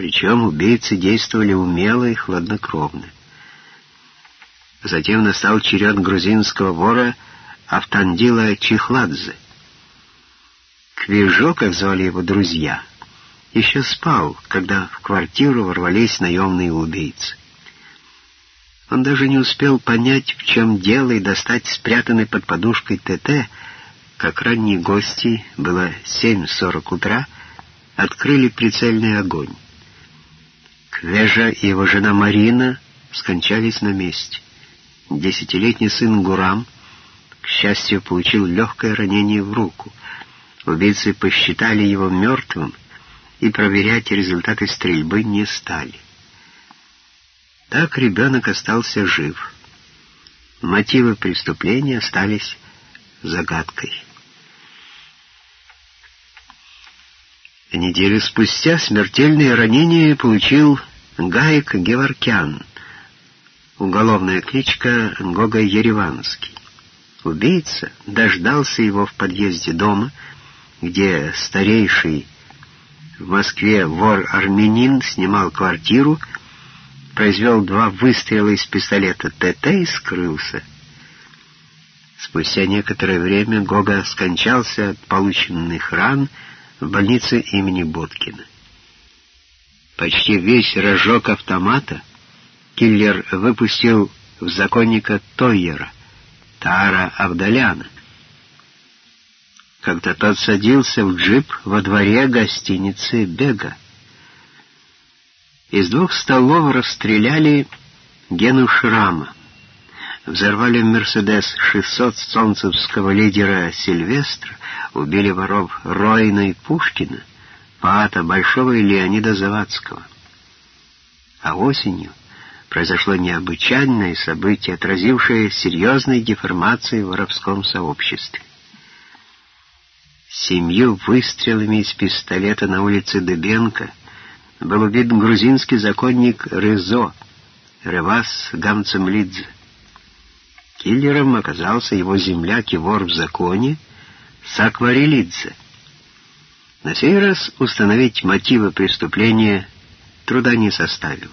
Причем убийцы действовали умело и хладнокровно. Затем настал черед грузинского вора Автандила Чихладзе. Квижо, как звали его друзья, еще спал, когда в квартиру ворвались наемные убийцы. Он даже не успел понять, в чем дело, и достать спрятанный под подушкой ТТ, как ранние гости, было 7.40 утра, открыли прицельный огонь. Квежа и его жена Марина скончались на месте. Десятилетний сын Гурам, к счастью, получил легкое ранение в руку. Убийцы посчитали его мертвым и проверять результаты стрельбы не стали. Так ребенок остался жив. Мотивы преступления остались загадкой. Неделю спустя смертельное ранение получил Гаек Геворкян, уголовная кличка Гога Ереванский. Убийца дождался его в подъезде дома, где старейший в Москве вор-армянин снимал квартиру произвел два выстрела из пистолета ТТ и скрылся. Спустя некоторое время Гога скончался от полученных ран в больнице имени Боткина. Почти весь рожок автомата киллер выпустил в законника Тойера, Тара Авдаляна. Когда тот садился в джип во дворе гостиницы «Бега». Из двух столов расстреляли Гену Шрама. Взорвали «Мерседес-600» солнцевского лидера Сильвестра, убили воров Ройна и Пушкина, поэта Большого и Леонида Завадского. А осенью произошло необычайное событие, отразившее серьезные деформации в воровском сообществе. Семью выстрелами из пистолета на улице Дыбенко был убит грузинский законник Резо, Ревас Гамцемлидзе. Киллером оказался его земляк и вор в законе Сакварелидзе. На сей раз установить мотивы преступления труда не составило.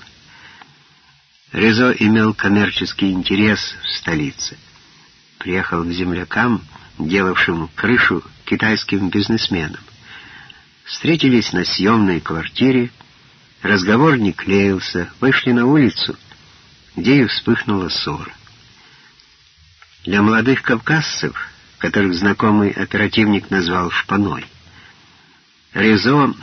Резо имел коммерческий интерес в столице. Приехал к землякам, делавшим крышу китайским бизнесменам. Встретились на съемной квартире, Разговор не клеился, вышли на улицу, где и вспыхнула ссора. Для молодых кавказцев, которых знакомый оперативник назвал шпаной, Резо,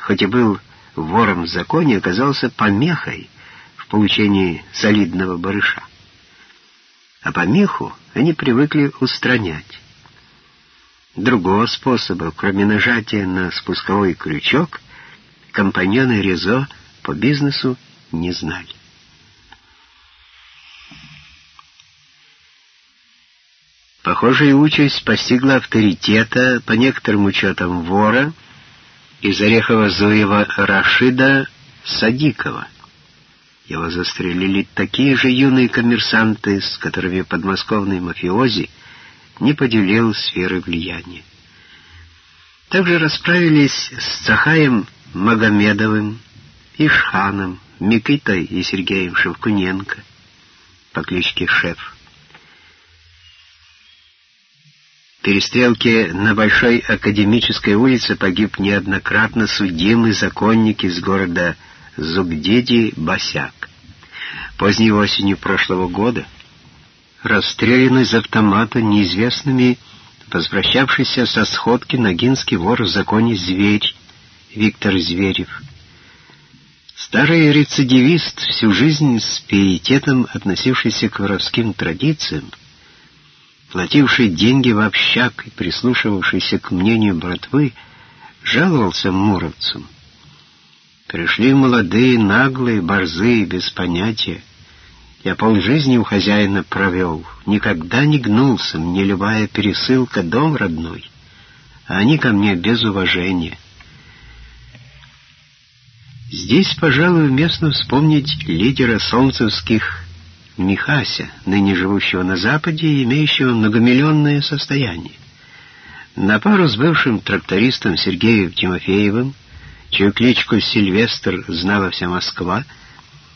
хоть и был вором в законе, оказался помехой в получении солидного барыша. А помеху они привыкли устранять. Другого способа, кроме нажатия на спусковой крючок, компаньоны Резо по бизнесу не знали. Похожая участь постигла авторитета, по некоторым учетам, вора из Орехова-Зуева Рашида Садикова. Его застрелили такие же юные коммерсанты, с которыми подмосковный мафиози не поделил сферы влияния. Также расправились с Цахаем Магомедовым, Ишханом, Микитой и Сергеем Шевкуненко по кличке Шеф. Перестрелке на Большой Академической улице погиб неоднократно судимый законник из города Зугдеди Басяк. Поздней осенью прошлого года расстрелян из автомата неизвестными возвращавшийся со сходки ногинский вор в законе «Зверь» Виктор Зверев. Старый рецидивист, всю жизнь с пиететом относившийся к воровским традициям, плативший деньги в общак и прислушивавшийся к мнению братвы, жаловался муровцам. Пришли молодые, наглые, борзые, без понятия. Я полжизни у хозяина провел, никогда не гнулся, мне любая пересылка дом родной, а они ко мне без уважения. Здесь, пожалуй, уместно вспомнить лидера солнцевских Михася, ныне живущего на Западе и имеющего многомиллионное состояние. На пару с бывшим трактористом Сергеем Тимофеевым чью кличку Сильвестр знала вся Москва,